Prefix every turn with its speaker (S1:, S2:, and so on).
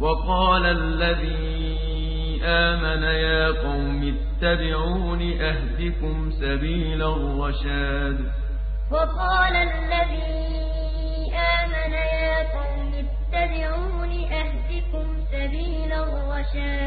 S1: وقال الذي آمن يا قوم اتبعون أهدكم سبيل الرشاد. وقال الذي آمن يا قوم اتبعون أهدكم سبيل الرشاد.